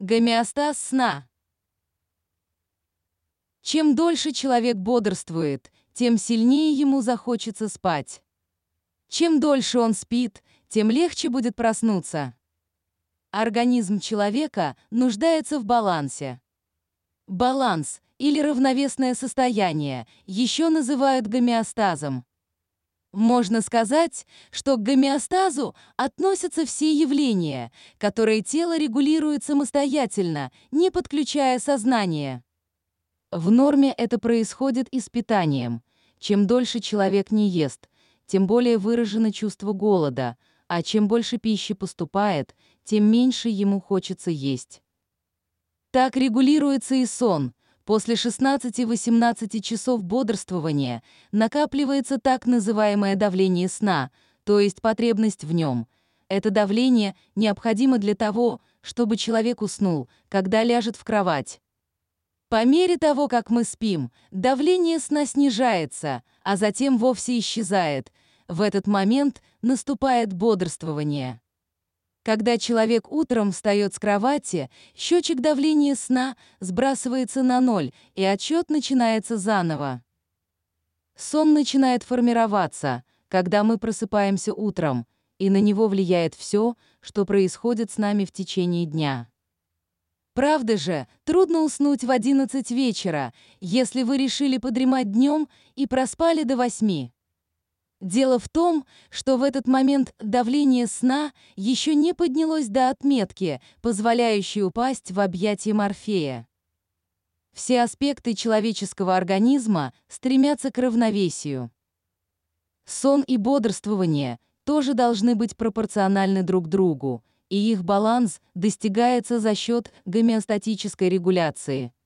Гомеостаз сна. Чем дольше человек бодрствует, тем сильнее ему захочется спать. Чем дольше он спит, тем легче будет проснуться. Организм человека нуждается в балансе. Баланс или равновесное состояние еще называют гомеостазом. Можно сказать, что к гомеостазу относятся все явления, которые тело регулирует самостоятельно, не подключая сознание. В норме это происходит и с питанием. Чем дольше человек не ест, тем более выражено чувство голода, а чем больше пищи поступает, тем меньше ему хочется есть. Так регулируется и сон – После 16-18 часов бодрствования накапливается так называемое давление сна, то есть потребность в нем. Это давление необходимо для того, чтобы человек уснул, когда ляжет в кровать. По мере того, как мы спим, давление сна снижается, а затем вовсе исчезает. В этот момент наступает бодрствование. Когда человек утром встает с кровати, счетчик давления сна сбрасывается на ноль, и отчет начинается заново. Сон начинает формироваться, когда мы просыпаемся утром, и на него влияет все, что происходит с нами в течение дня. Правда же, трудно уснуть в 11 вечера, если вы решили подремать днем и проспали до 8. Дело в том, что в этот момент давление сна еще не поднялось до отметки, позволяющей упасть в объятия Морфея. Все аспекты человеческого организма стремятся к равновесию. Сон и бодрствование тоже должны быть пропорциональны друг другу, и их баланс достигается за счет гомеостатической регуляции –